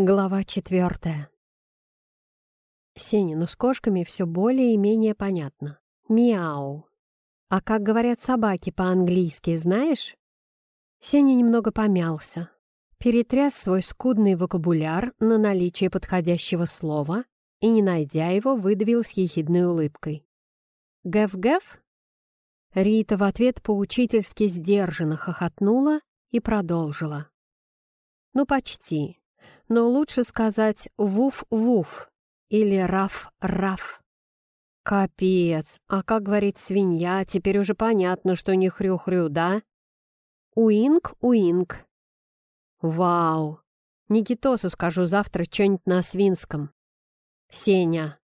Глава четвертая. Сеня, ну с кошками все более и менее понятно. Мяу. А как говорят собаки по-английски, знаешь? Сеня немного помялся, перетряс свой скудный вокабуляр на наличие подходящего слова и, не найдя его, выдавил с ехидной улыбкой. «Гэв-гэв?» Рита в ответ поучительски сдержанно хохотнула и продолжила. «Ну, почти но лучше сказать «woof-woof» или «ruff-ruff». Капец, а как говорит свинья, теперь уже понятно, что не хрю-хрю, да? Oink-oink. Вау! Никитосу скажу завтра что-нибудь на свинском. Сеня.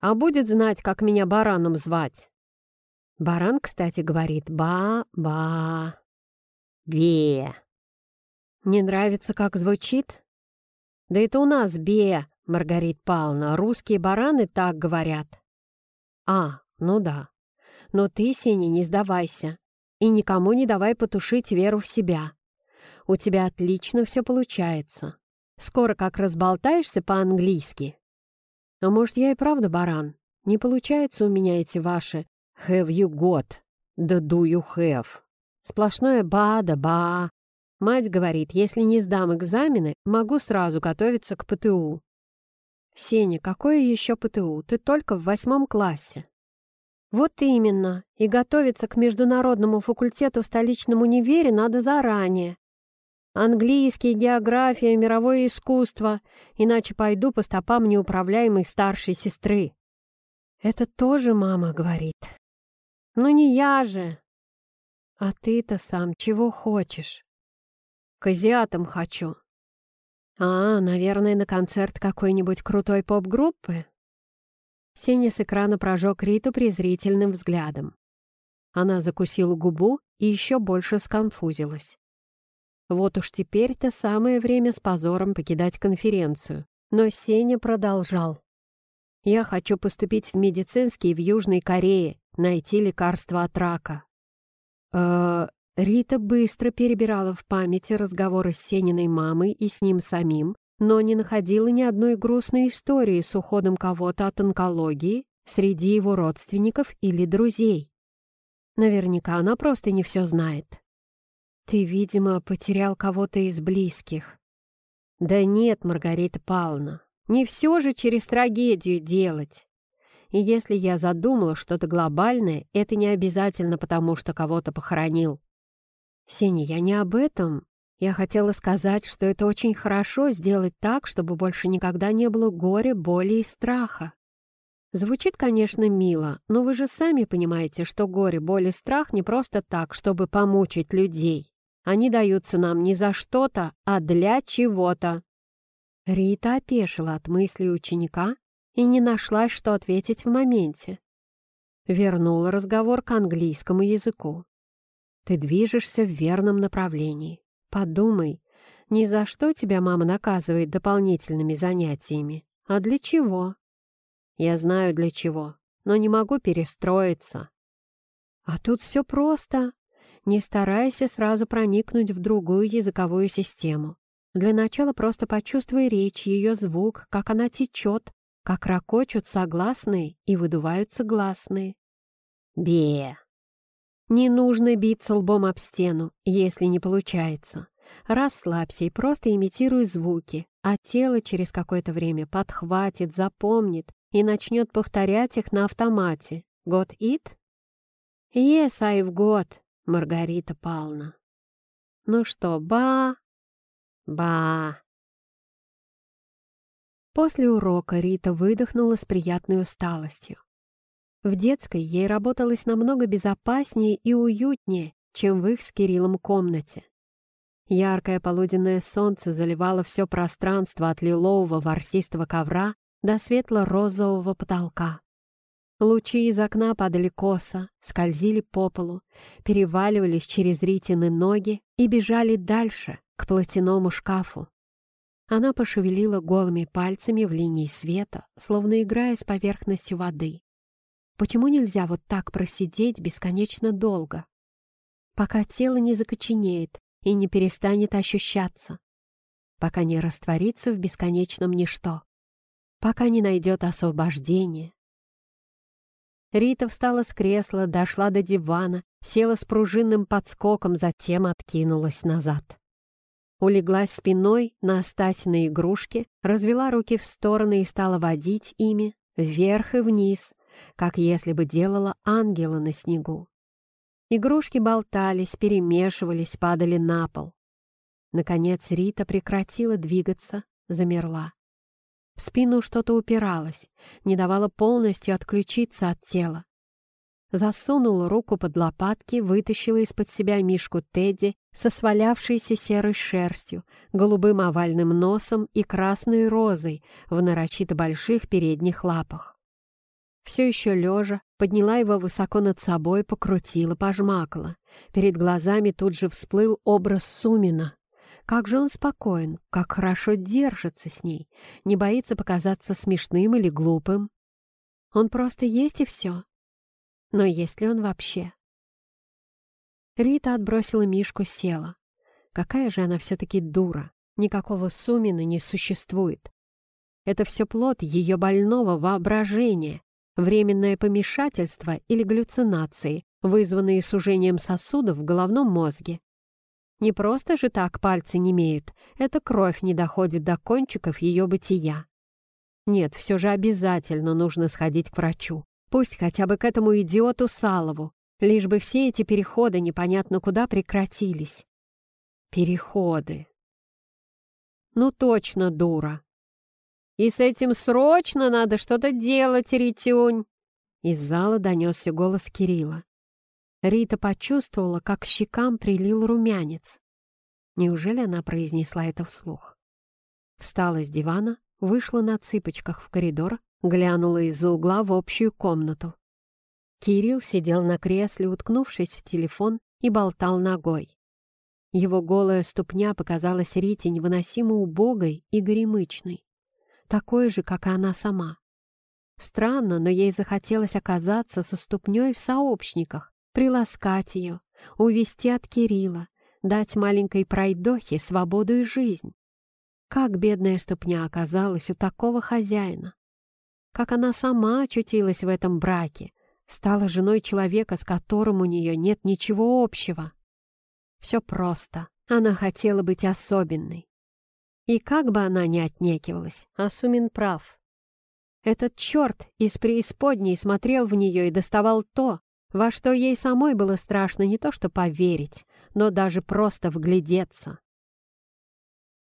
А будет знать, как меня бараном звать? Баран, кстати, говорит «ба-ба». «Бе». Не нравится, как звучит? Да это у нас Бея, Маргарит Павловна, русские бараны так говорят. А, ну да. Но ты, Сеня, не сдавайся. И никому не давай потушить веру в себя. У тебя отлично все получается. Скоро как разболтаешься по-английски. А может, я и правда баран? Не получается у меня эти ваши «have you got», «да do you have». Сплошное «ба» да «ба», Мать говорит, если не сдам экзамены, могу сразу готовиться к ПТУ. Сеня, какое еще ПТУ? Ты только в восьмом классе. Вот именно. И готовиться к международному факультету в столичном универе надо заранее. Английский, география, мировое искусство. Иначе пойду по стопам неуправляемой старшей сестры. Это тоже мама говорит. Ну не я же. А ты-то сам чего хочешь? К азиатам хочу. А, наверное, на концерт какой-нибудь крутой поп-группы? Сеня с экрана прожег Риту презрительным взглядом. Она закусила губу и еще больше сконфузилась. Вот уж теперь-то самое время с позором покидать конференцию. Но Сеня продолжал. «Я хочу поступить в медицинский в Южной Корее, найти лекарство от рака». «Э, Рита быстро перебирала в памяти разговоры с Сениной мамой и с ним самим, но не находила ни одной грустной истории с уходом кого-то от онкологии среди его родственников или друзей. Наверняка она просто не все знает. «Ты, видимо, потерял кого-то из близких». «Да нет, Маргарита Павловна, не все же через трагедию делать. И если я задумала что-то глобальное, это не обязательно потому, что кого-то похоронил. «Сеня, я не об этом. Я хотела сказать, что это очень хорошо сделать так, чтобы больше никогда не было горя, боли и страха. Звучит, конечно, мило, но вы же сами понимаете, что горе, боль и страх не просто так, чтобы помучить людей. Они даются нам не за что-то, а для чего-то». Рита опешила от мысли ученика и не нашла, что ответить в моменте. Вернула разговор к английскому языку. Ты движешься в верном направлении. Подумай, ни за что тебя мама наказывает дополнительными занятиями, а для чего? Я знаю для чего, но не могу перестроиться. А тут все просто. Не старайся сразу проникнуть в другую языковую систему. Для начала просто почувствуй речь, ее звук, как она течет, как ракочут согласные и выдуваются гласные. Бе, не нужно биться лбом об стену, если не получается. Расслабься и просто имитируй звуки, а тело через какое-то время подхватит, запомнит и начнет повторять их на автомате. Got it? Yes, I've got, Маргарита Павловна. Ну что, ба? Ба. После урока Рита выдохнула с приятной усталостью. В детской ей работалось намного безопаснее и уютнее, чем в их с Кириллом комнате. Яркое полуденное солнце заливало все пространство от лилового ворсистого ковра до светло-розового потолка. Лучи из окна падали косо, скользили по полу, переваливались через Ритины ноги и бежали дальше, к платяному шкафу. Она пошевелила голыми пальцами в линии света, словно играя с поверхностью воды. Почему нельзя вот так просидеть бесконечно долго? Пока тело не закоченеет и не перестанет ощущаться. пока не растворится в бесконечном ничто, пока не найдет освобождение. Рита встала с кресла, дошла до дивана, села с пружинным подскоком, затем откинулась назад. Улеглась спиной на Стасиной игрушке, развела руки в стороны и стала водить ими вверх и вниз, как если бы делала ангела на снегу. Игрушки болтались, перемешивались, падали на пол. Наконец Рита прекратила двигаться, замерла. В спину что-то упиралось, не давало полностью отключиться от тела. Засунула руку под лопатки, вытащила из-под себя мишку Тедди со свалявшейся серой шерстью, голубым овальным носом и красной розой в нарочито больших передних лапах. Все еще лежа, подняла его высоко над собой, покрутила, пожмакала. Перед глазами тут же всплыл образ Сумина, как же он спокоен, как хорошо держится с ней, не боится показаться смешным или глупым. Он просто есть и все. Но есть ли он вообще? Рита отбросила Мишку, села. Какая же она все-таки дура. Никакого Сумина не существует. Это все плод ее больного воображения, временное помешательство или галлюцинации, вызванные сужением сосудов в головном мозге. Не просто же так пальцы не имеют, эта кровь не доходит до кончиков ее бытия. Нет, все же обязательно нужно сходить к врачу. Пусть хотя бы к этому идиоту Салову, лишь бы все эти переходы непонятно куда прекратились. Переходы. Ну точно, дура. И с этим срочно надо что-то делать, Ритюнь. Из зала донесся голос Кирилла. Рита почувствовала, как щекам прилил румянец. Неужели она произнесла это вслух? Встала с дивана, вышла на цыпочках в коридор, глянула из-за угла в общую комнату. Кирилл сидел на кресле, уткнувшись в телефон, и болтал ногой. Его голая ступня показалась Рите невыносимо убогой и горемычной, такой же, как и она сама. Странно, но ей захотелось оказаться со ступней в сообщниках, приласкать ее, увести от Кирилла, дать маленькой пройдохе свободу и жизнь. Как бедная ступня оказалась у такого хозяина? Как она сама очутилась в этом браке, стала женой человека, с которым у нее нет ничего общего? Все просто. Она хотела быть особенной. И как бы она ни отнекивалась, Асумин прав. Этот черт из преисподней смотрел в нее и доставал то, во что ей самой было страшно не то что поверить, но даже просто вглядеться.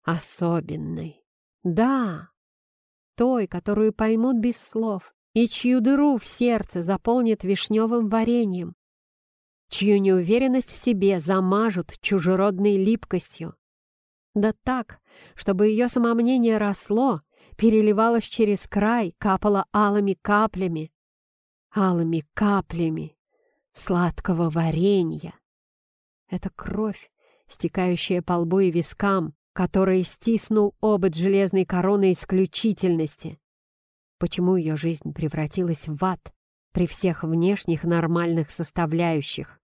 Особенной. Да, той, которую поймут без слов, и чью дыру в сердце заполнит вишневым вареньем, чью неуверенность в себе замажут чужеродной липкостью. Да так, чтобы ее самомнение росло, переливалось через край, капало алыми каплями. Алыми каплями сладкого варенья. Это кровь, стекающая по лбу и вискам, который стиснул обод железной короны исключительности. Почему ее жизнь превратилась в ад при всех внешних нормальных составляющих?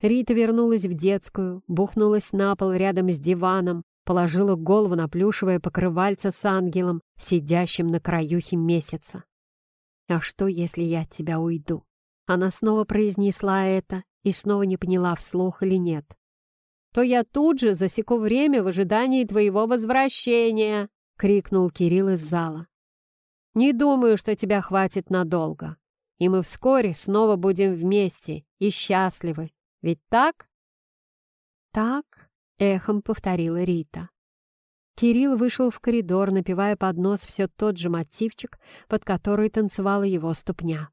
Рита вернулась в детскую, бухнулась на пол рядом с диваном, положила голову на плюшевое покрывальце с ангелом, сидящим на краюхе месяца. «А что, если я от тебя уйду?» Она снова произнесла это и снова не поняла, вслух или нет. «То я тут же засеку время в ожидании твоего возвращения!» — крикнул Кирилл из зала. «Не думаю, что тебя хватит надолго, и мы вскоре снова будем вместе и счастливы. Ведь так?» «Так», — эхом повторила Рита. Кирилл вышел в коридор, напевая под нос все тот же мотивчик, под который танцевала его ступня.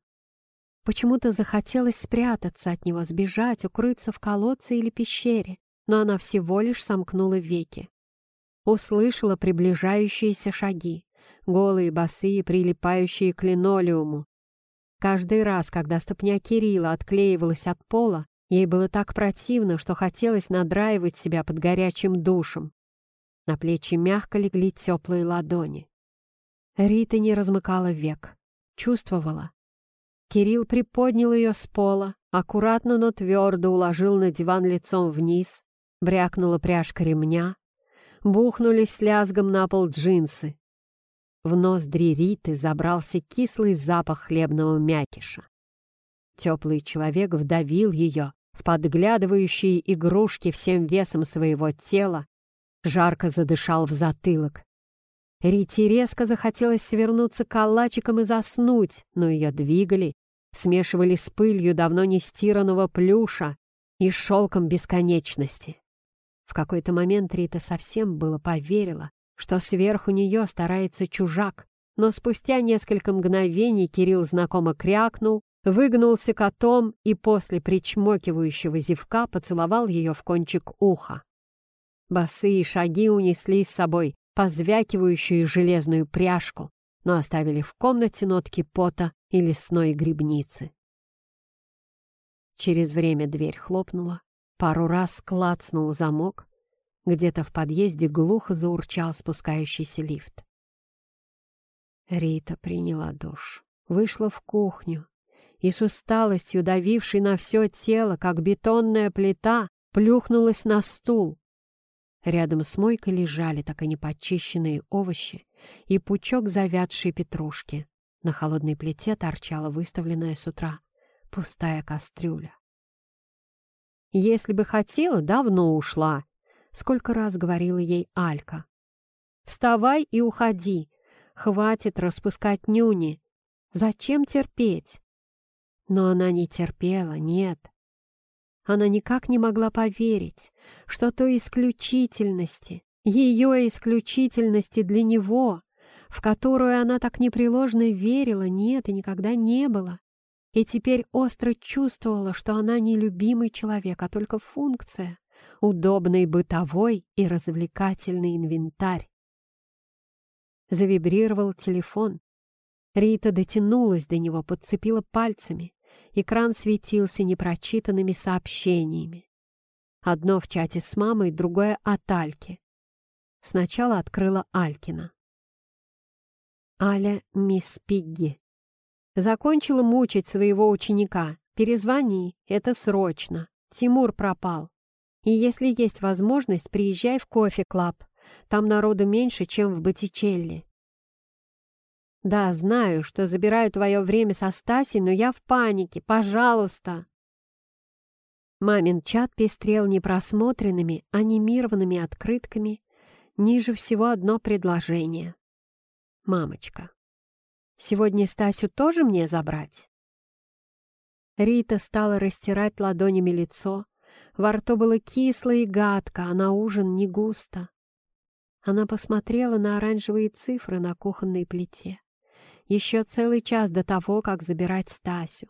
Почему-то захотелось спрятаться от него, сбежать, укрыться в колодце или пещере, но она всего лишь сомкнула веки. Услышала приближающиеся шаги, голые, босые, прилипающие к линолеуму. Каждый раз, когда ступня Кирилла отклеивалась от пола, ей было так противно, что хотелось надраивать себя под горячим душем. На плечи мягко легли теплые ладони. Рита не размыкала век, чувствовала, Кирилл приподнял ее с пола, аккуратно, но твердо уложил на диван лицом вниз, брякнула пряжка ремня. Бухнулись с лязгом на пол джинсы. В ноздри Риты забрался кислый запах хлебного мякиша. Теплый человек вдавил ее в подглядывающие игрушки всем весом своего тела, жарко задышал в затылок. Рите резко захотелось свернуться калачиком и заснуть, но ее двигали, смешивали с пылью давно не стиранного плюша и шелком бесконечности. В какой-то момент Рита совсем было поверила, что сверху нее старается чужак, но спустя несколько мгновений Кирилл знакомо крякнул, выгнулся котом и после причмокивающего зевка поцеловал ее в кончик уха. Босые шаги унесли с собой позвякивающую железную пряжку, но оставили в комнате нотки пота и лесной грибницы. Через время дверь хлопнула, пару раз клацнул замок, где-то в подъезде глухо заурчал спускающийся лифт. Рита приняла душ, вышла в кухню и с усталостью, давившей на все тело, как бетонная плита, плюхнулась на стул. Рядом с мойкой лежали так и непочищенные овощи и пучок завядшей петрушки. На холодной плите торчала выставленная с утра пустая кастрюля. Если бы хотела, давно ушла, сколько раз говорила ей Алька. «Вставай и уходи! Хватит распускать нюни! Зачем терпеть?» Но она не терпела, нет. Она никак не могла поверить, что той исключительности, ее исключительности для него, в которую она так непреложно верила, нет и никогда не было, и теперь остро чувствовала, что она не любимый человек, а только функция, удобный бытовой и развлекательный инвентарь. Завибрировал телефон. Рита дотянулась до него, подцепила пальцами. Экран светился непрочитанными сообщениями. Одно в чате с мамой, другое от Альки. Сначала открыла Алькина. Аля мисс Пигги. Закончила мучить своего ученика. Перезвони, это срочно. Тимур пропал. И если есть возможность, приезжай в кофе-клаб. Там народу меньше, чем в Боттичелли. Да, знаю, что забираю твое время со Стасей, но я в панике. Пожалуйста. Мамин чат пестрел непросмотренными, анимированными открытками. Ниже всего одно предложение. «Мамочка, сегодня Стасю тоже мне забрать?» Рита стала растирать ладонями лицо, во рту было кисло и гадко, а на ужин не густо. Она посмотрела на оранжевые цифры на кухонной плите. Еще целый час до того, как забирать Стасю.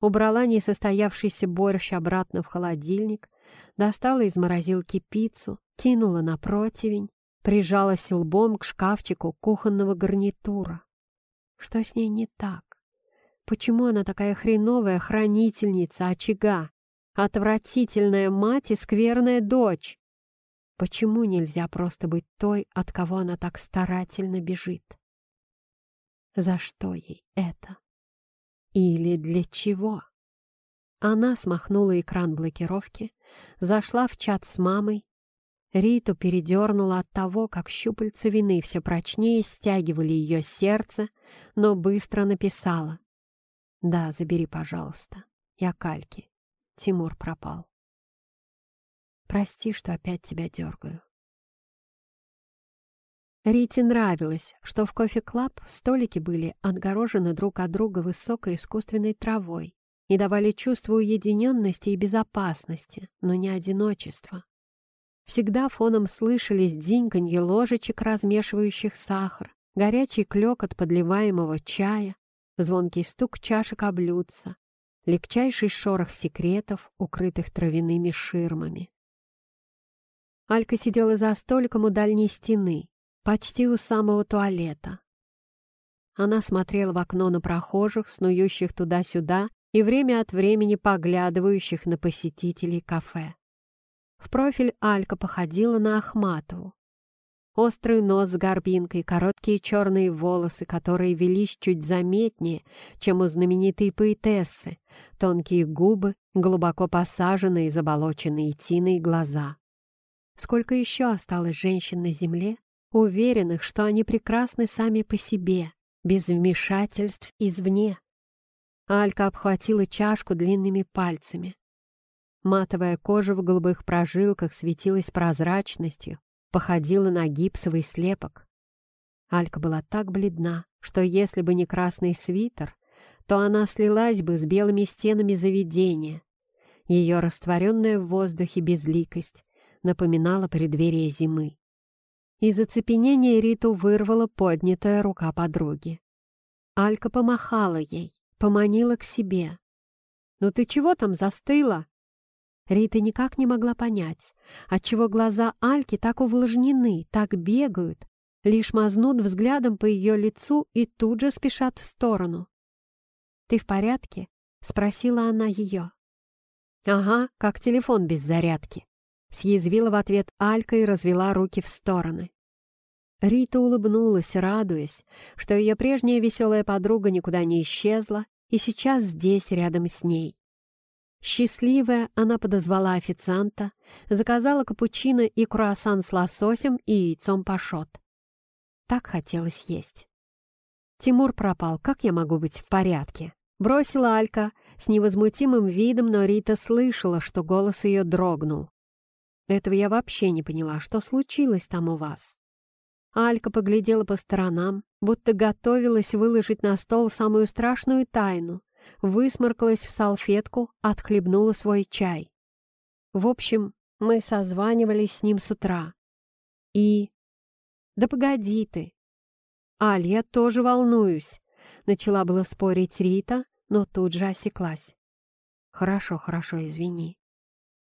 Убрала несостоявшийся борщ обратно в холодильник, достала из морозилки пиццу, кинула на противень, прижалась лбом к шкафчику кухонного гарнитура. Что с ней не так? Почему она такая хреновая хранительница очага? Отвратительная мать и скверная дочь. Почему нельзя просто быть той, от кого она так старательно бежит? За что ей это? Или для чего? Она смахнула экран блокировки, зашла в чат с мамой. Риту передернула от того, как щупальца вины все прочнее стягивали ее сердце, но быстро написала. «Да, забери, пожалуйста. Я кальки. Тимур пропал. Прости, что опять тебя дергаю. Рите нравилось, что в кофе-клаб столики были отгорожены друг от друга высокой искусственной травой и давали чувство уединенности и безопасности, но не одиночества. Всегда фоном слышались диньканье ложечек, размешивающих сахар, горячий клёкот подливаемого чая, звонкий стук чашек о блюдца, легчайший шорох секретов, укрытых травяными ширмами. Алька сидела за столиком у дальней стены, почти у самого туалета. Она смотрела в окно на прохожих, снующих туда-сюда и время от времени поглядывающих на посетителей кафе. В профиль Алька походила на Ахматову. Острый нос с горбинкой, короткие черные волосы, которые велись чуть заметнее, чем у знаменитой поэтессы, тонкие губы, глубоко посаженные, заболоченные тиной глаза. Сколько еще осталось женщин на земле, уверенных, что они прекрасны сами по себе, без вмешательств извне. Алька обхватила чашку длинными пальцами. Матовая кожа в голубых прожилках светилась прозрачностью, походила на гипсовый слепок. Алька была так бледна, что если бы не красный свитер, то она слилась бы с белыми стенами заведения. Ее растворенная в воздухе безликость напоминала преддверие зимы. Из оцепенения Риту вырвала поднятая рука подруги. Алька помахала ей, поманила к себе. «Ну ты чего там застыла?» Рита никак не могла понять, отчего глаза Альки так увлажнены, так бегают, лишь мазнут взглядом по ее лицу и тут же спешат в сторону. «Ты в порядке?» — спросила она ее. «Ага, как телефон без зарядки», Съязвила в ответ Алька и развела руки в стороны. Рита улыбнулась, радуясь, что ее прежняя веселая подруга никуда не исчезла и сейчас здесь, рядом с ней. Счастливая, она подозвала официанта, заказала капучино и круассан с лососем и яйцом пашот. Так хотелось есть. Тимур пропал, как я могу быть в порядке? Бросила Алька с невозмутимым видом, но Рита слышала, что голос ее дрогнул. Этого я вообще не поняла, что случилось там у вас. Алька поглядела по сторонам, будто готовилась выложить на стол самую страшную тайну, высморкалась в салфетку, отхлебнула свой чай. В общем, мы созванивались с ним с утра. И... Да погоди ты. Аль, я тоже волнуюсь. Начала было спорить Рита, но тут же осеклась. Хорошо, хорошо, извини.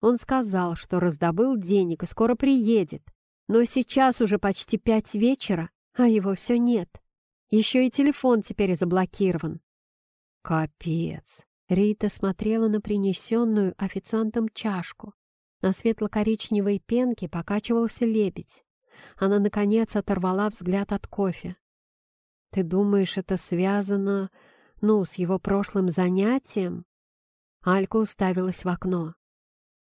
Он сказал, что раздобыл денег и скоро приедет. Но сейчас уже почти пять вечера, а его все нет. Еще и телефон теперь заблокирован. Капец. Рита смотрела на принесенную официантом чашку. На светло-коричневой пенке покачивался лебедь. Она, наконец, оторвала взгляд от кофе. «Ты думаешь, это связано, ну, с его прошлым занятием?» Алька уставилась в окно.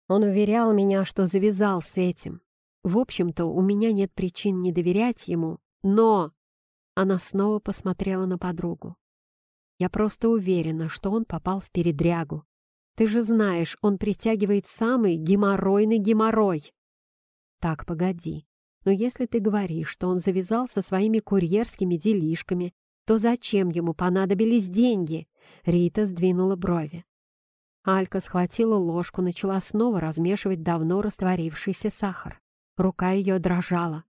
Он уверял меня, что завязал с этим. В общем-то, у меня нет причин не доверять ему, но...» Она снова посмотрела на подругу. «Я просто уверена, что он попал в передрягу. Ты же знаешь, он притягивает самый геморройный геморрой». «Так, погоди. Но если ты говоришь, что он завязал со своими курьерскими делишками, то зачем ему понадобились деньги?» Рита сдвинула брови. Алька схватила ложку, начала снова размешивать давно растворившийся сахар. Рука ее дрожала.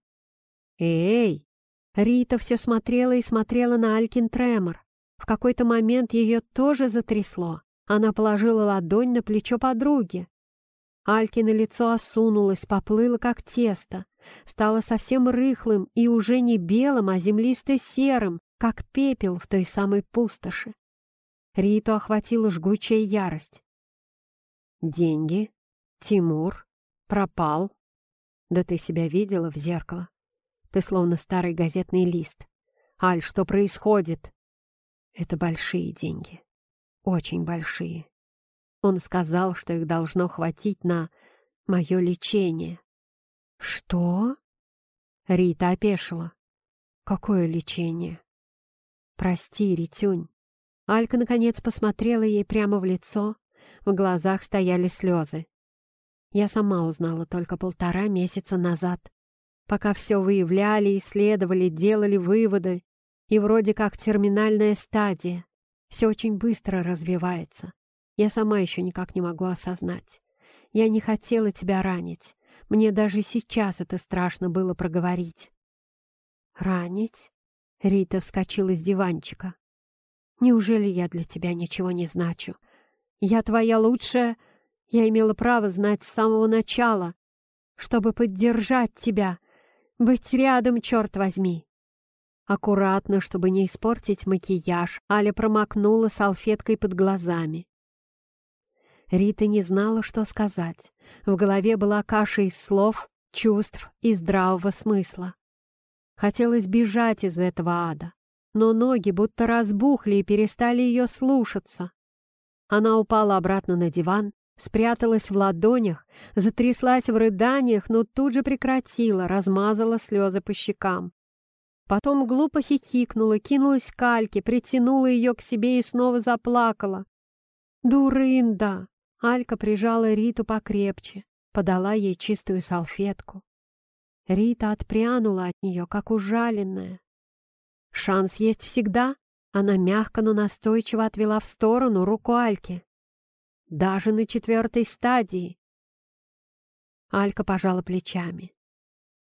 «Эй!» Рита все смотрела и смотрела на Алькин тремор. В какой-то момент ее тоже затрясло. Она положила ладонь на плечо подруги. Алькино лицо осунулось, поплыло, как тесто. Стало совсем рыхлым и уже не белым, а землисто-серым, как пепел в той самой пустоши. Риту охватила жгучая ярость. Деньги? Тимур? Пропал? Да ты себя видела в зеркало? Ты словно старый газетный лист. Аль, что происходит? Это большие деньги. Очень большие. Он сказал, что их должно хватить на мое лечение. Что? Рита опешила. Какое лечение? Прости, Ритюнь. Алька наконец посмотрела ей прямо в лицо, в глазах стояли слезы. Я сама узнала только полтора месяца назад. Пока все выявляли, исследовали, делали выводы. И вроде как терминальная стадия. Все очень быстро развивается. Я сама еще никак не могу осознать. Я не хотела тебя ранить. Мне даже сейчас это страшно было проговорить. «Ранить?» Рита вскочила с диванчика. «Неужели я для тебя ничего не значу? Я твоя лучшая. Я имела право знать с самого начала, чтобы поддержать тебя, быть рядом, черт возьми. Аккуратно, чтобы не испортить макияж, Аля промокнула салфеткой под глазами. Рита не знала, что сказать. В голове была каша из слов, чувств и здравого смысла. Хотелось бежать из этого ада, но ноги будто разбухли и перестали ее слушаться. Она упала обратно на диван, спряталась в ладонях, затряслась в рыданиях, но тут же прекратила, размазала слезы по щекам. Потом глупо хихикнула, кинулась к Альке, притянула ее к себе и снова заплакала. «Дурында!» Алька прижала Риту покрепче, подала ей чистую салфетку. Рита отпрянула от нее, как ужаленная. «Шанс есть всегда!» Она мягко, но настойчиво отвела в сторону руку Альки. «Даже на четвертой стадии!» Алька пожала плечами.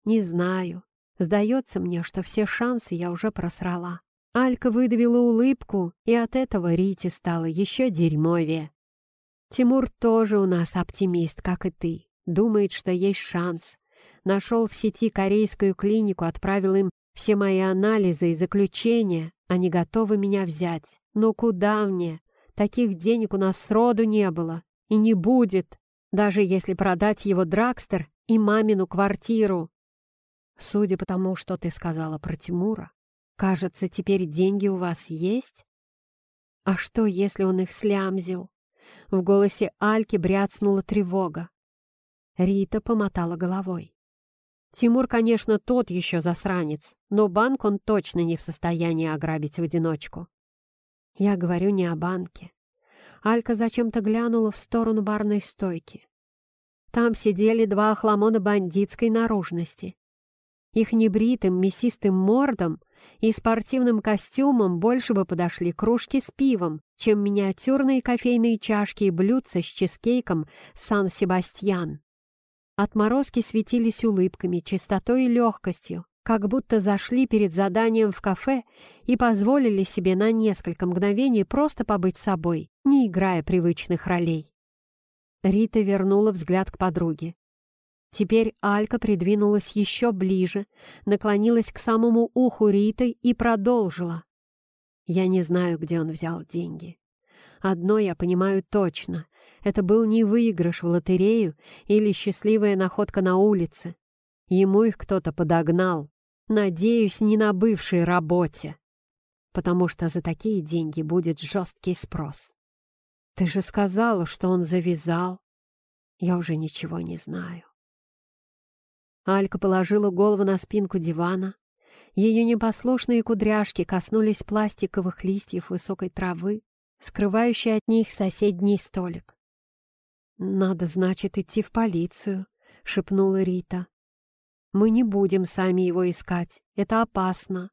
«Не знаю. Сдается мне, что все шансы я уже просрала. Алька выдавила улыбку, и от этого Рите стало еще дерьмовее. Тимур тоже у нас оптимист, как и ты. Думает, что есть шанс. Нашел в сети корейскую клинику, отправил им все мои анализы и заключения. Они готовы меня взять. Но куда мне? Таких денег у нас сроду не было. И не будет. Даже если продать его Дракстер и мамину квартиру. Судя по тому, что ты сказала про Тимура, кажется, теперь деньги у вас есть? А что, если он их слямзил? В голосе Альки бряцнула тревога. Рита помотала головой. Тимур, конечно, тот еще засранец, но банк он точно не в состоянии ограбить в одиночку. Я говорю не о банке. Алька зачем-то глянула в сторону барной стойки. Там сидели два охламона бандитской наружности. Их небритым, мясистым мордом и спортивным костюмом больше бы подошли кружки с пивом, чем миниатюрные кофейные чашки и блюдца с чизкейком «Сан-Себастьян». Отморозки светились улыбками, чистотой и легкостью, как будто зашли перед заданием в кафе и позволили себе на несколько мгновений просто побыть собой, не играя привычных ролей. Рита вернула взгляд к подруге. Теперь Алька придвинулась еще ближе, наклонилась к самому уху Риты и продолжила. «Я не знаю, где он взял деньги. Одно я понимаю точно. Это был не выигрыш в лотерею или счастливая находка на улице. Ему их кто-то подогнал. Надеюсь, не на бывшей работе. Потому что за такие деньги будет жесткий спрос. Ты же сказала, что он завязал. Я уже ничего не знаю. Алька положила голову на спинку дивана. Ее непослушные кудряшки коснулись пластиковых листьев высокой травы, скрывающей от них соседний столик. «Надо, значит, идти в полицию», — шепнула Рита. «Мы не будем сами его искать, это опасно».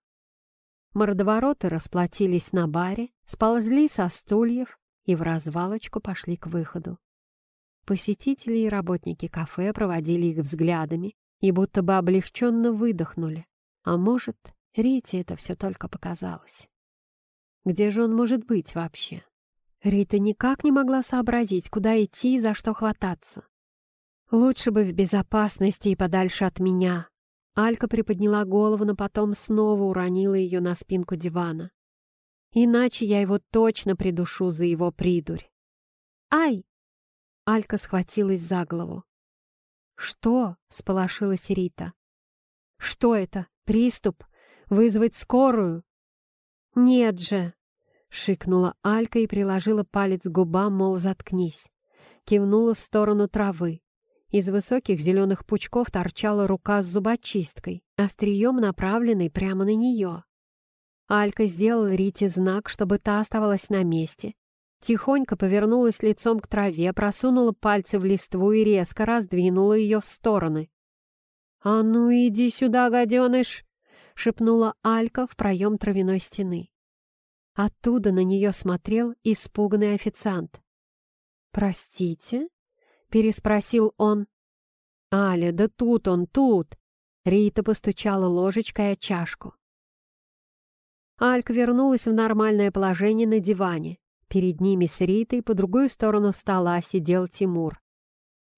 Мордовороты расплатились на баре, сползли со стульев и в развалочку пошли к выходу. Посетители и работники кафе проводили их взглядами, и будто бы облегченно выдохнули. А может, Рите это все только показалось. Где же он может быть вообще? Рита никак не могла сообразить, куда идти и за что хвататься. Лучше бы в безопасности и подальше от меня. Алька приподняла голову, но потом снова уронила ее на спинку дивана. Иначе я его точно придушу за его придурь. «Ай!» Алька схватилась за голову. «Что?» — сполошилась Рита. «Что это? Приступ? Вызвать скорую?» «Нет же!» — шикнула Алька и приложила палец к губам, мол, заткнись. Кивнула в сторону травы. Из высоких зеленых пучков торчала рука с зубочисткой, острием направленной прямо на нее. Алька сделала Рите знак, чтобы та оставалась на месте, Тихонько повернулась лицом к траве, просунула пальцы в листву и резко раздвинула ее в стороны. «А ну иди сюда, гаденыш!» — шепнула Алька в проем травяной стены. Оттуда на нее смотрел испуганный официант. «Простите?» — переспросил он. «Аля, да тут он, тут!» Рита постучала ложечкой о чашку. Алька вернулась в нормальное положение на диване. Перед ними с Ритой по другую сторону стола сидел Тимур.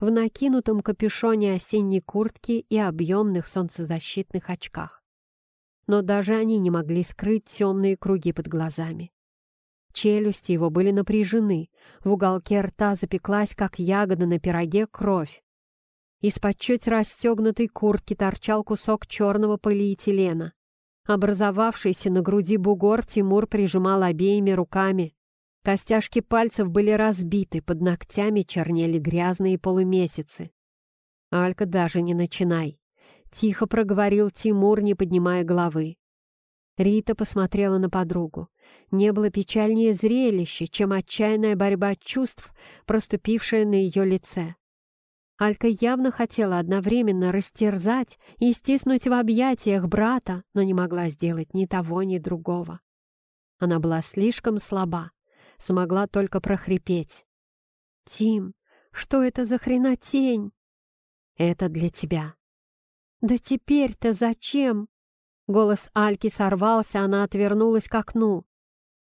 В накинутом капюшоне осенней куртки и объемных солнцезащитных очках. Но даже они не могли скрыть темные круги под глазами. Челюсти его были напряжены, в уголке рта запеклась, как ягода на пироге, кровь. Из-под чуть расстегнутой куртки торчал кусок черного полиэтилена. Образовавшийся на груди бугор Тимур прижимал обеими руками Костяшки пальцев были разбиты, под ногтями чернели грязные полумесяцы. «Алька, даже не начинай!» — тихо проговорил Тимур, не поднимая головы. Рита посмотрела на подругу. Не было печальнее зрелища, чем отчаянная борьба чувств, проступившая на ее лице. Алька явно хотела одновременно растерзать и стиснуть в объятиях брата, но не могла сделать ни того, ни другого. Она была слишком слаба, смогла только прохрипеть. «Тим, что это за хренотень?» «Это для тебя». «Да теперь-то зачем?» Голос Альки сорвался, она отвернулась к окну.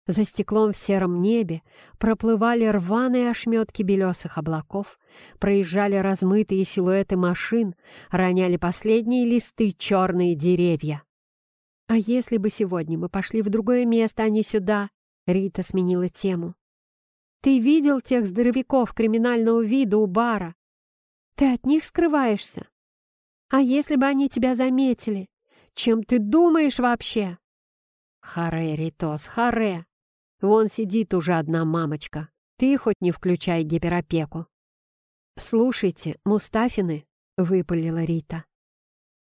За стеклом в сером небе проплывали рваные ошметки белесых облаков, проезжали размытые силуэты машин, роняли последние листы черные деревья. «А если бы сегодня мы пошли в другое место, а не сюда?» Рита сменила тему. «Ты видел тех здоровяков криминального вида у бара? Ты от них скрываешься? А если бы они тебя заметили? Чем ты думаешь вообще?» «Харе, Ритос, харе! Вон сидит уже одна мамочка. Ты хоть не включай гиперопеку». «Слушайте, Мустафины», — выпалила Рита.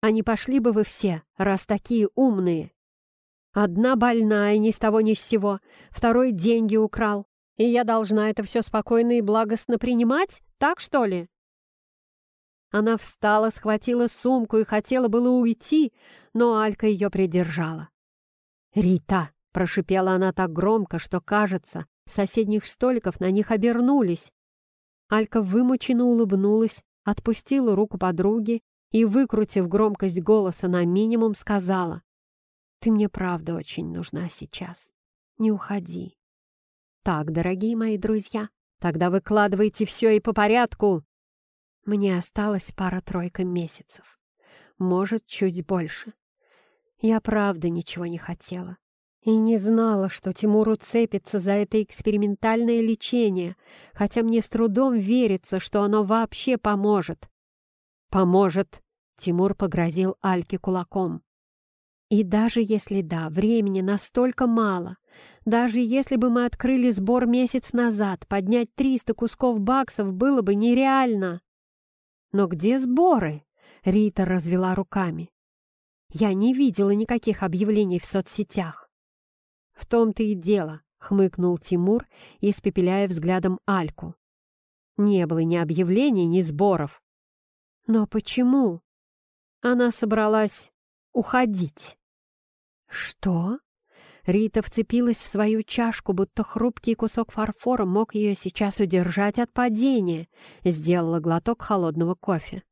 «А пошли бы вы все, раз такие умные? Одна больная ни с того ни с сего, второй деньги украл, и я должна это все спокойно и благостно принимать, так что ли?» Она встала, схватила сумку и хотела было уйти, но Алька ее придержала. «Рита!» — прошипела она так громко, что, кажется, соседних столиков на них обернулись. Алька вымученно улыбнулась, отпустила руку подруги и, выкрутив громкость голоса на минимум, сказала, «Ты мне правда очень нужна сейчас. Не уходи». «Так, дорогие мои друзья, тогда выкладывайте все и по порядку», мне осталось пара-тройка месяцев. Может, чуть больше. Я правда ничего не хотела. И не знала, что Тимур уцепится за это экспериментальное лечение, хотя мне с трудом верится, что оно вообще поможет. «Поможет!» — Тимур погрозил Альке кулаком. И даже если да, времени настолько мало, даже если бы мы открыли сбор месяц назад, поднять 300 кусков баксов было бы нереально. «Но где сборы?» — Рита развела руками. «Я не видела никаких объявлений в соцсетях». «В том-то и дело», — хмыкнул Тимур, испепеляя взглядом Альку. «Не было ни объявлений, ни сборов». «Но почему?» Она собралась уходить. «Что?» Рита вцепилась в свою чашку, будто хрупкий кусок фарфора мог ее сейчас удержать от падения. Сделала глоток холодного кофе.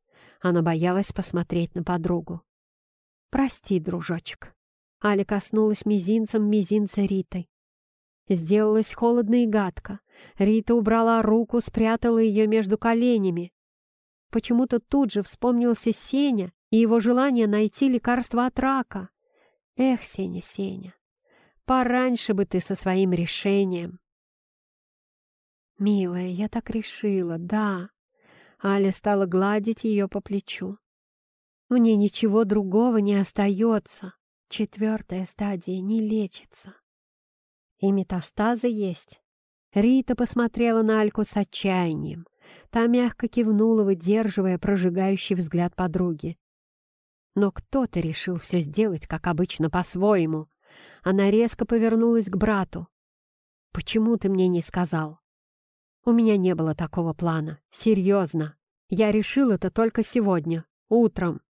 Она боялась посмотреть на подругу. «Прости, дружочек». Али коснулась мизинцем мизинца Риты. Сделалось холодно и гадко. Рита убрала руку, спрятала ее между коленями. Почему-то тут же вспомнился Сеня и его желание найти лекарство от рака. Эх, Сеня, Сеня, Пораньше бы ты со своим решением. Милая, я так решила, да. Аля стала гладить ее по плечу. Мне ничего другого не остается. Четвертая стадия не лечится. И метастазы есть. Рита посмотрела на Альку с отчаянием. Та мягко кивнула, выдерживая прожигающий взгляд подруги. Но кто-то решил все сделать, как обычно, по-своему. Она резко повернулась к брату. «Почему ты мне не сказал?» «У меня не было такого плана. Серьезно. Я решил это только сегодня, утром.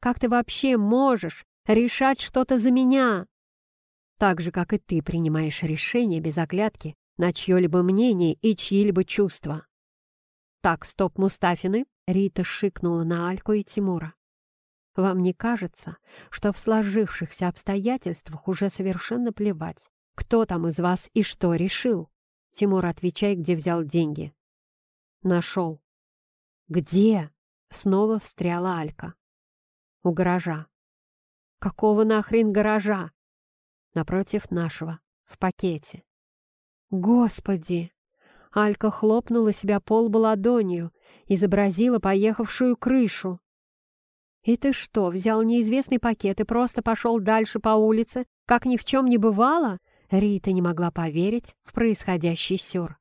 Как ты вообще можешь решать что-то за меня?» «Так же, как и ты принимаешь решение без оглядки на чье-либо мнение и чьи-либо чувства». «Так, стоп, Мустафины!» Рита шикнула на Альку и Тимура. Вам не кажется, что в сложившихся обстоятельствах уже совершенно плевать, кто там из вас и что решил? Тимур, отвечай, где взял деньги. Нашел. Где? Снова встряла Алька. У гаража. Какого нахрен гаража? Напротив нашего, в пакете. Господи! Алька хлопнула себя по лбу ладонью, изобразила поехавшую крышу. «И ты что, взял неизвестный пакет и просто пошел дальше по улице, как ни в чем не бывало?» Рита не могла поверить в происходящий сюр.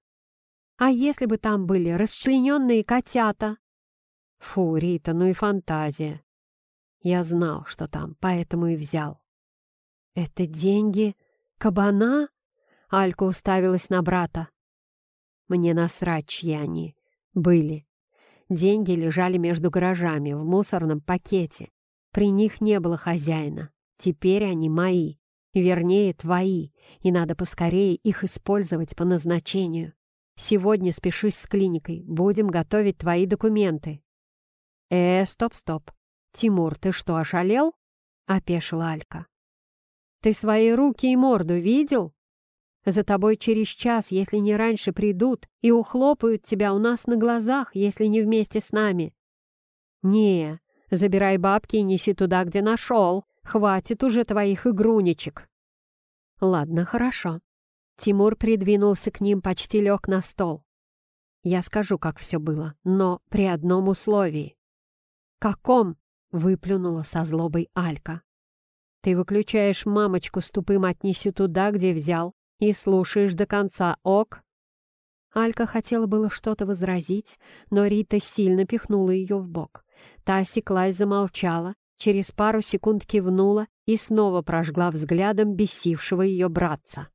А если бы там были расчлененные котята? Фу, Рита, ну и фантазия. Я знал, что там, поэтому и взял. Это деньги кабана? Алька уставилась на брата. Мне насрать, чьи они были. Деньги лежали между гаражами, в мусорном пакете. При них не было хозяина. Теперь они мои. Вернее, твои. И надо поскорее их использовать по назначению. Сегодня спешусь с клиникой. Будем готовить твои документы. Э, стоп-стоп. Тимур, ты что, ошалел? Опешила Алька. Ты свои руки и морду видел? За тобой через час, если не раньше, придут и ухлопают тебя у нас на глазах, если не вместе с нами. Не, забирай бабки и неси туда, где нашел. Хватит уже твоих игруничек. Ладно, хорошо. Тимур придвинулся к ним, почти лег на стол. Я скажу, как все было, но при одном условии. «Каком?» — выплюнула со злобой Алька. «Ты выключаешь мамочку с тупым «отнеси туда, где взял», и слушаешь до конца, ок?» Алька хотела было что-то возразить, но Рита сильно пихнула ее в бок. Та осеклась, замолчала, через пару секунд кивнула и снова прожгла взглядом бесившего ее братца.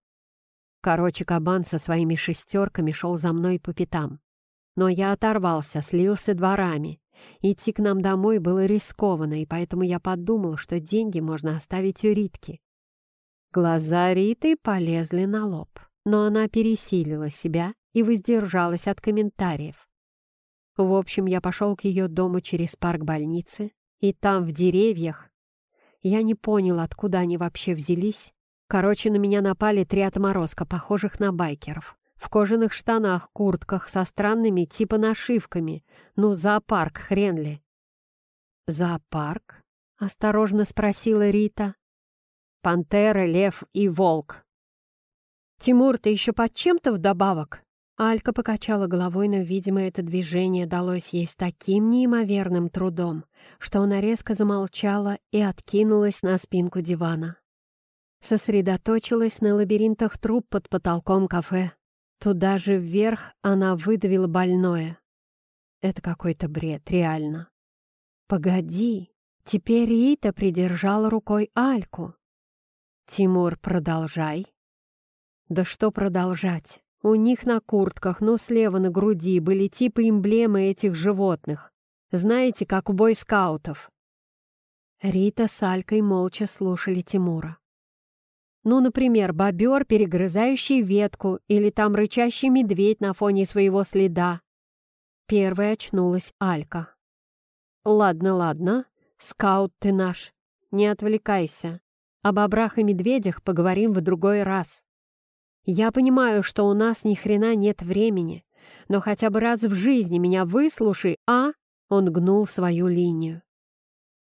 Короче, кабан со своими шестерками шел за мной по пятам. Но я оторвался, слился дворами. Идти к нам домой было рискованно, и поэтому я подумал, что деньги можно оставить у Ритки. Глаза Риты полезли на лоб, но она пересилила себя и воздержалась от комментариев. В общем, я пошел к ее дому через парк больницы, и там, в деревьях, я не понял, откуда они вообще взялись. Короче, на меня напали три отморозка, похожих на байкеров. В кожаных штанах, куртках, со странными типа нашивками. Ну, зоопарк, хрен ли. «Зоопарк?» — осторожно спросила Рита пантера, лев и волк. «Тимур, ты еще под чем-то вдобавок?» Алька покачала головой, но, видимо, это движение далось ей с таким неимоверным трудом, что она резко замолчала и откинулась на спинку дивана. Сосредоточилась на лабиринтах труб под потолком кафе. Туда же вверх она выдавила больное. Это какой-то бред, реально. «Погоди!» Теперь Рита придержала рукой Альку. «Тимур, продолжай». «Да что продолжать? У них на куртках, но слева на груди были типы эмблемы этих животных. Знаете, как у бойскаутов». Рита с Алькой молча слушали Тимура. Ну, например, бобер, перегрызающий ветку, или там рычащий медведь на фоне своего следа. Первой очнулась Алька. «Ладно, ладно, скаут ты наш, не отвлекайся. Об обрах и медведях поговорим в другой раз. Я понимаю, что у нас ни хрена нет времени, но хотя бы раз в жизни меня выслушай, а?» Он гнул свою линию.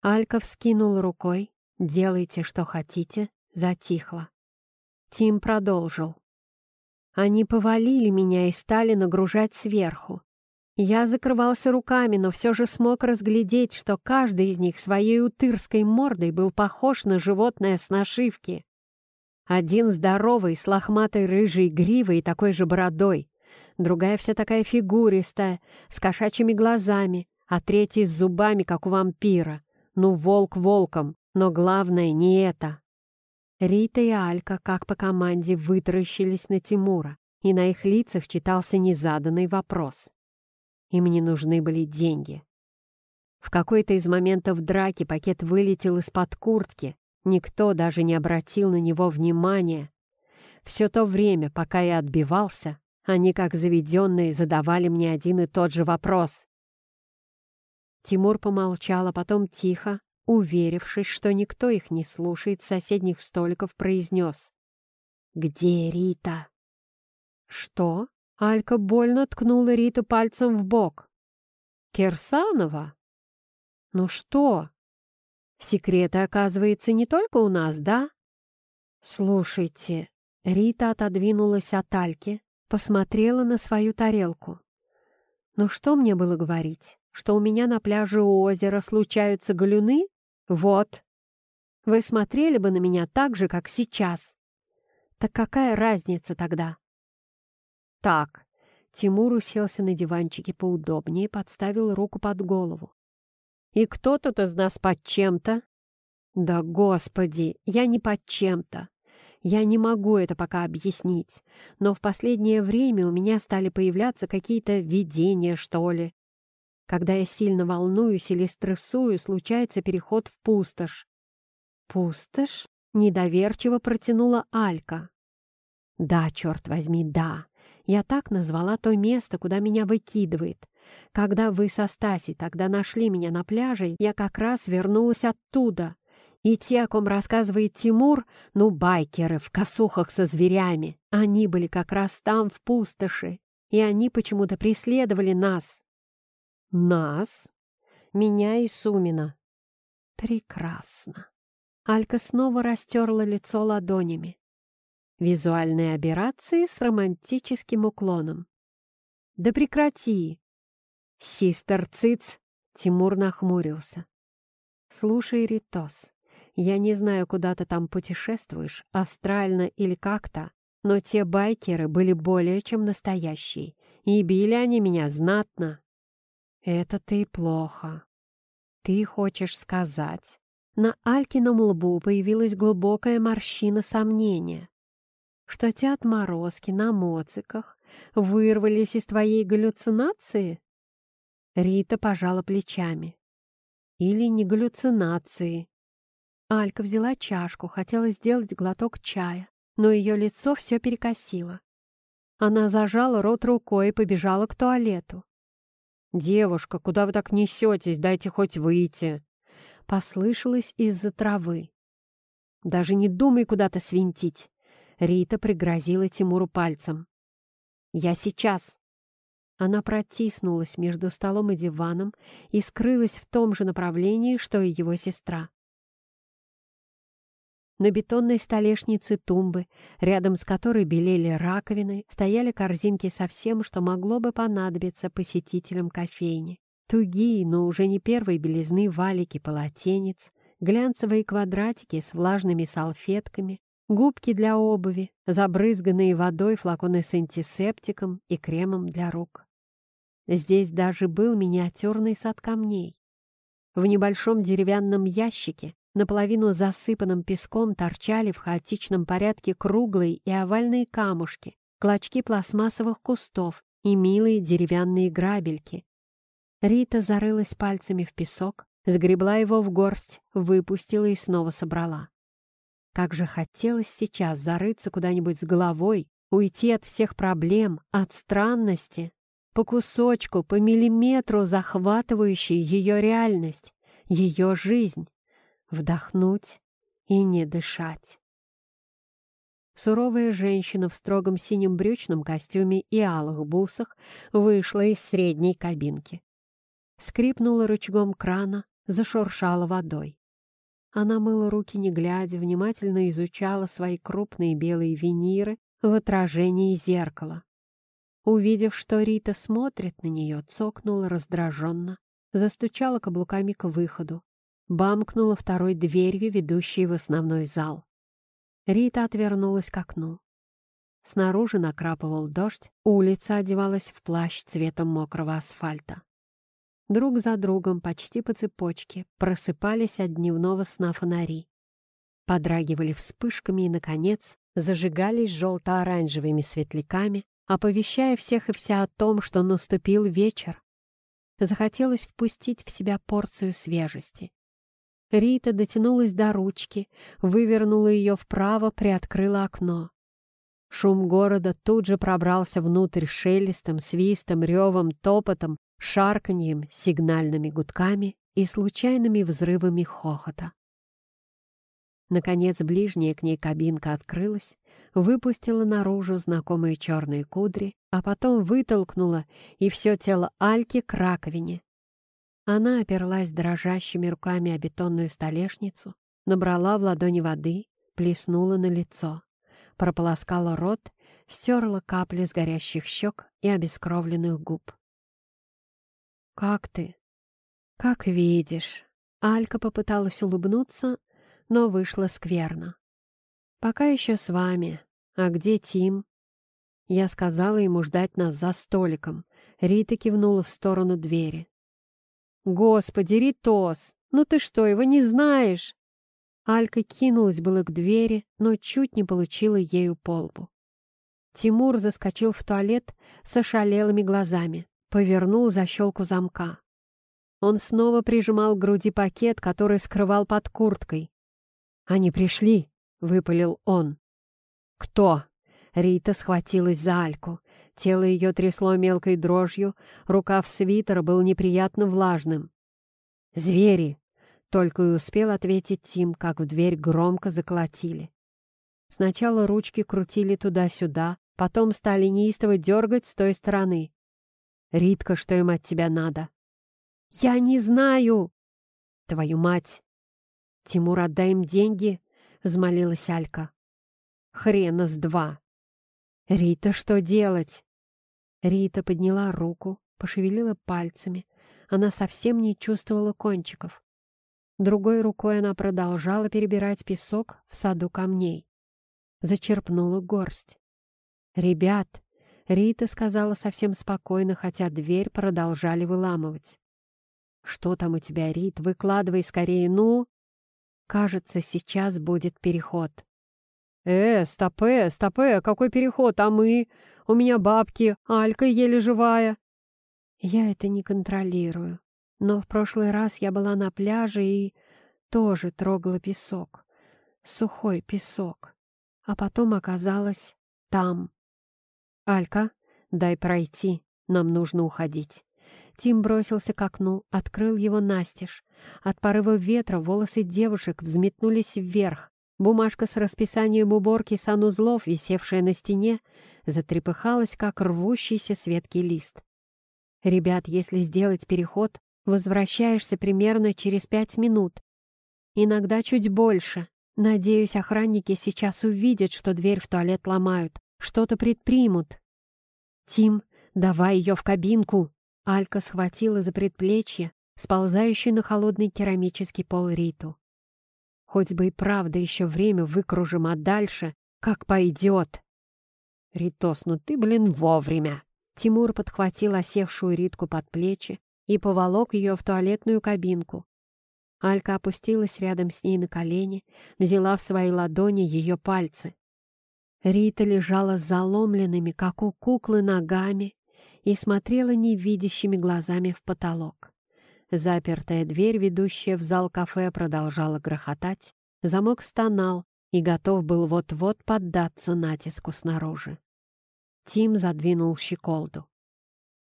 Алька вскинул рукой. «Делайте, что хотите», затихло. Тим продолжил. Они повалили меня и стали нагружать сверху. Я закрывался руками, но все же смог разглядеть, что каждый из них своей утырской мордой был похож на животное с нашивки. Один здоровый, с лохматой рыжей гривой и такой же бородой, другая вся такая фигуристая, с кошачьими глазами, а третий с зубами, как у вампира. Ну, волк волком, но главное не это. Рита и Алька, как по команде, вытаращились на Тимура, и на их лицах читался незаданный вопрос. Им не нужны были деньги. В какой-то из моментов драки пакет вылетел из-под куртки. Никто даже не обратил на него внимания. Все то время, пока я отбивался, они, как заведенные, задавали мне один и тот же вопрос. Тимур помолчал, а потом тихо, уверившись, что никто их не слушает, соседних столиков произнес. «Где Рита?» «Что?» Алька больно ткнула Риту пальцем в бок. «Кирсанова? Ну что? Секреты, оказывается, не только у нас, да?» «Слушайте», — Рита отодвинулась от Альки, посмотрела на свою тарелку. «Ну что мне было говорить? Что у меня на пляже у озера случаются галюны? Вот. Вы смотрели бы на меня так же, как сейчас. Так какая разница тогда? Так, Тимур уселся на диванчике поудобнее и подставил руку под голову. «И кто тут из нас под чем-то?» «Да господи, я не под чем-то. Я не могу это пока объяснить, но в последнее время у меня стали появляться какие-то видения, что ли. Когда я сильно волнуюсь или стрессую, случается переход в пустошь. «Пустошь?» — недоверчиво протянула Алька. «Да, черт возьми, да. Я так назвала то место, куда меня выкидывает. Когда вы со Стасей тогда нашли меня на пляже, я как раз вернулась оттуда. И те, о ком рассказывает Тимур, ну, байкеры в косухах со зверями, они были как раз там, в пустоши, и они почему-то преследовали нас. Нас? Меня и Сумина. Прекрасно. Алька снова растерла лицо ладонями. Визуальные аберрации с романтическим уклоном. «Да прекрати!» «Систер Циц!» — Тимур нахмурился. «Слушай, Ритос, я не знаю, куда ты там путешествуешь, астрально или как-то, но те байкеры были более чем настоящие, и били они меня знатно. Это ты плохо. Ты хочешь сказать? На Алькином лбу появилась глубокая морщина сомнения, что те отморозки на моциках вырвались из твоей галлюцинации? Рита пожала плечами. Или не галлюцинации, Алька взяла чашку, хотела сделать глоток чая, но ее лицо все перекосило. Она зажала рот рукой и побежала к туалету. «Девушка, куда вы так несетесь? Дайте хоть выйти!» Послышалось из-за травы. «Даже не думай куда-то свинтить!» Рита пригрозила Тимуру пальцем. «Я сейчас!» Она протиснулась между столом и диваном и скрылась в том же направлении, что и его сестра. На бетонной столешнице тумбы, рядом с которой белели раковины, стояли корзинки со всем, что могло бы понадобиться посетителям кофейни. Тугие, но уже не первой белизны валики полотенец, глянцевые квадратики с влажными салфетками, губки для обуви, забрызганные водой флаконы с антисептиком и кремом для рук. Здесь даже был миниатюрный сад камней. В небольшом деревянном ящике наполовину засыпанным песком торчали в хаотичном порядке круглые и овальные камушки, клочки пластмассовых кустов и милые деревянные грабельки. Рита зарылась пальцами в песок, сгребла его в горсть, выпустила и снова собрала. Как же хотелось сейчас зарыться куда-нибудь с головой, уйти от всех проблем, от странности, по кусочку, по миллиметру захватывающей ее реальность, ее жизнь вдохнуть и не дышать. Суровая женщина в строгом синем брючном костюме и алых бусах вышла из средней кабинки. Скрипнула рычагом крана, зашуршала водой. Она мыла руки не глядя, внимательно изучала свои крупные белые виниры в отражении зеркала. Увидев, что Рита смотрит на нее, цокнула раздраженно, застучала каблуками к выходу, бамкнула второй дверью, ведущей в основной зал. Рита отвернулась к окну. Снаружи накрапывал дождь, улица одевалась в плащ цветом мокрого асфальта. Друг за другом, почти по цепочке, просыпались от дневного сна фонари. Подрагивали вспышками и, наконец, зажигались желто-оранжевыми светляками, оповещая всех и вся о том, что наступил вечер. Захотелось впустить в себя порцию свежести. Рита дотянулась до ручки, вывернула ее вправо, приоткрыла окно. Шум города тут же пробрался внутрь шелестом, свистом, ревом, топотом, шарканьем, сигнальными гудками и случайными взрывами хохота. Наконец, ближняя к ней кабинка открылась, выпустила наружу знакомые черные кудри, а потом вытолкнула и все тело Альки к раковине, она оперлась дрожащими руками о бетонную столешницу, набрала в ладони воды, плеснула на лицо, прополоскала рот, стерла капли с горящих щек и обескровленных губ. «Как ты?» «Как видишь». Алька попыталась улыбнуться, но вышла скверно. «Пока еще с вами, «А где Тим?» Я сказала ему ждать нас за столиком. Рита кивнула в сторону двери. «Господи, Ритос, ну ты что, его не знаешь?» Алька кинулась было к двери, но чуть не получила ею по лбу. Тимур заскочил в туалет с ошалелыми глазами, повернул защелку замка. Он снова прижимал к груди пакет, который скрывал под курткой. «Они пришли!» — выпалил он. «Кто?» Рита схватилась за Альку. Тело ее трясло мелкой дрожью, рукав свитера был неприятно влажным. «Звери!» — только и успел ответить Тим, как в дверь громко заколотили. Сначала ручки крутили туда-сюда, потом стали неистово дергать с той стороны. «Ритка, что им от тебя надо?» «Я не знаю!» «Твою мать!» «Тимур, отдай им деньги!» — взмолилась Алька. «Хрена с два!» «Рита, что делать?» Рита подняла руку, пошевелила пальцами. Она совсем не чувствовала кончиков. Другой рукой она продолжала перебирать песок в саду камней. Зачерпнула горсть. «Ребят!» — Рита сказала совсем спокойно, хотя дверь продолжали выламывать. «Что там у тебя, Рит? Выкладывай скорее, ну!» «Кажется, сейчас будет переход». «Э, стопе, стопе, какой переход, а мы? У меня бабки, Алька еле живая». Я это не контролирую. Но в прошлый раз я была на пляже и тоже трогала песок. Сухой песок. А потом оказалась там. «Алька, дай пройти, нам нужно уходить». Тим бросился к окну, открыл его настежь. От порыва ветра волосы девушек взметнулись вверх. Бумажка с расписанием уборки санузлов, висевшая на стене, затрепыхалась, как рвущийся с ветки лист. «Ребят, если сделать переход, возвращаешься примерно через пять минут. Иногда чуть больше. Надеюсь, охранники сейчас увидят, что дверь в туалет ломают, что-то предпримут». «Тим, давай ее в кабинку!» Алька схватила за предплечье, сползающую на холодный керамический пол Риту. «Хоть бы и правда еще время выкружим, а дальше как пойдет!» «Ритос, ну ты, блин, вовремя!» Тимур подхватил осевшую Ритку под плечи и поволок ее в туалетную кабинку. Алька опустилась рядом с ней на колени, взяла в свои ладони ее пальцы. Рита лежала с заломленными, как у куклы, ногами и смотрела невидящими глазами в потолок. Запертая дверь, ведущая в зал кафе, продолжала грохотать, замок стонал и готов был вот-вот поддаться натиску снаружи. Тим задвинул щеколду.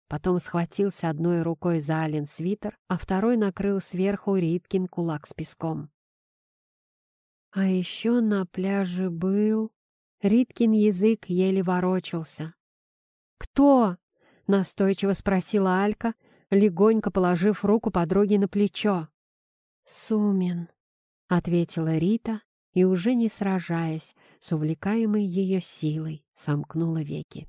Потом схватился одной рукой за Ален свитер, а второй накрыл сверху Риткин кулак с песком. А еще на пляже был... Риткин язык еле ворочался. «Кто?» — настойчиво спросила Алька, легонько положив руку подруге на плечо. «Сумин», — ответила Рита и, уже не сражаясь, с увлекаемой ее силой, сомкнула веки.